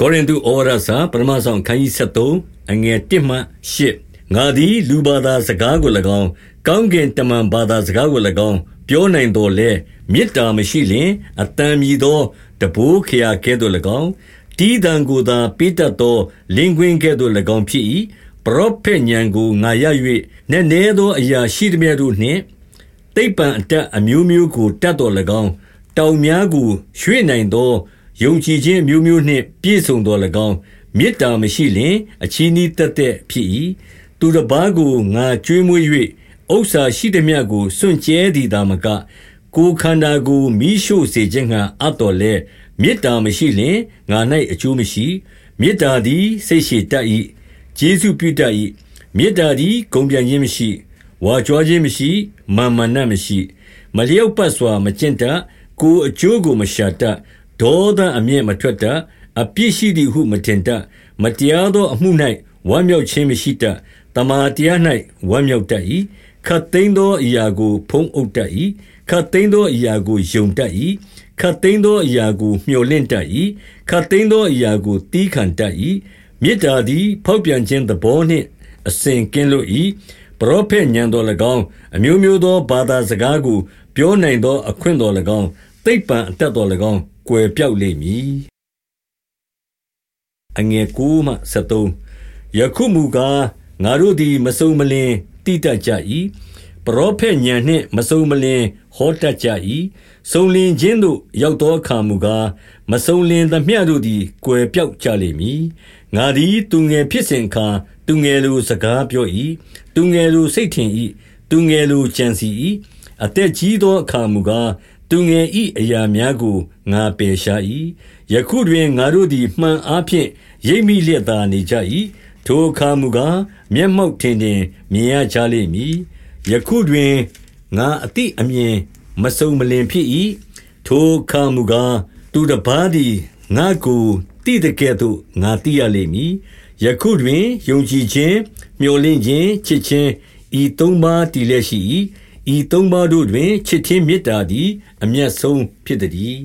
ကောရိန္သုဩဝါဒစာပထမဆုံးခန်းကြီး73အငယ်1မှ8ငါသည်လူဘာသာစကားကို၎င်းကောင်းကင်တမန်ဘာသာစကားကို၎င်းပြောနိုင်တော်လဲမေတ္တာမရှိလျင်အတန်မြည်သောတဘိုးခရာကဲ့သို့၎င်းတီးတံကိုသာပိတတ်သောလင်ကွင်းကဲ့သို့၎င်းဖြစ်၏ပရောဖက်ညံကိုငါရ၍နည်းနည်းသောအရာရှိသည်များတို့နှင့်တိပံအတက်အမျိုးမျိုးကိုတတ်တော်၎င်းတောင်များကိုရွှေ့နိုင်သော ယုံကြည်ခြင်းမျိုးမျိုးနှင့်ပြည့်စုံတော်၎င်းမေတ္တာမရှိလျင်အချီးနှီးတက်တဲ့ဖြစ်၏သူတစ်ပါးကိုငါကြွေးမွေး၍ဥစ္စာရှိသည်မြတ်ကိုစွန့်ကြဲသည်သာမကကိုခန္ဓာကိုမိရှို့စေခြင်းငှာအပ်တော်လဲမေတ္တာမရှိလျင်ငါ၌အကျိုးမရှိမေတ္တာသည်စိတ်ရှိတတ်၏ကျေးဇူးပြုတတ်၏မေတ္တာသည်ဂုံပြန်ခြင်းမရှိဝါကြွားခြင်းမရှိမာမနမရှိ မလျောက်ပတ်စွာမကျင့်တတ်ကိုအကျိုးကိုမရှာတတ် ဒေါသအမျက်မထွက်တတ် အပြစ်ရှိသည်ဟု မထင်တတ် မတရားသောအမှု၌ဝမ်းမြောက်ခြင်းမရှိတတ်တမာတရား၌ဝမ်းမြောက်တတ်၏ခတ်သိမ်းသောအရာကို ဖုံးအုပ်တတ်၏ခတ်သိမ်းသောအရာကို ယုံတတ်၏ခတ်သိမ်းသောအရာကိုမျှော်လင့်တတ်၏ခတ်သိမ်းသောအရာကိုတီးခံတတ်၏မေတ္တာသည် ဖောက်ပြန်ခြင်းသဘောနှင့် အစဉ်ကင်းလို့၏ပရောဖက်ညံတော်၎င်း အမျိုးမျိုးသော ဘာသာစကားကို ပြောနိုင်သော အခွင့်တော်၎င်း သိပ္ပံအတတ်တော်၎င်း ကွယ်ပြောက်လိမ့်မည်အငယ်ကူမှ73ယခုမူကား ငါတို့သည် မစုံမလင်တိတတ်ကြ၏ပရောဖက်ညံနှင့် မစုံမလင် ဟောတတ်ကြ၏စုံလင်ခြင်းသို့ ရောက်သောအခါမူကား မစုံလင်သမျှတို့သည် ကွယ်ပြောက်ကြလိမ့်မည်ငါသည် သူငယ်ဖြစ်စဉ်အခါ သူငယ်လို စကားပြော၏သူငယ်လို စိတ်ထင်၏သူငယ်လို ကြံစီ၏အသက်ကြီးသောအခါမူကား သူငယ်၏အရာများကို ငါပယ်ရှား၏ယခုတွင်ငါတို့သည် မှန်အားဖြင့် ရိပ်မိလျက်သာနေကြ၏ထိုအခါမူကား မျက်မှောက်ထင်ထင် မြင်ရကြလိမ့်မည် ယခုတွင် ငါအတိအမြင်မစုံမလင်ဖြစ်၏ထိုအခါမူကား သူတစ်ပါးသည် ငါကိုတိတဲ့ကဲ့သို့ ငါတိရလိမ့်မည် ယခုတွင် ယုံကြည်ခြင်းမျှော်လင့်ခြင်း ချစ်ခြင်း ဤသုံးပါးတည်လျက်ရှိ၏ ဤသုံးပါးတို့တွင် ချစ်ခြင်းမေတ္တာသည် အမျက်ဆုံးဖြစ်သည်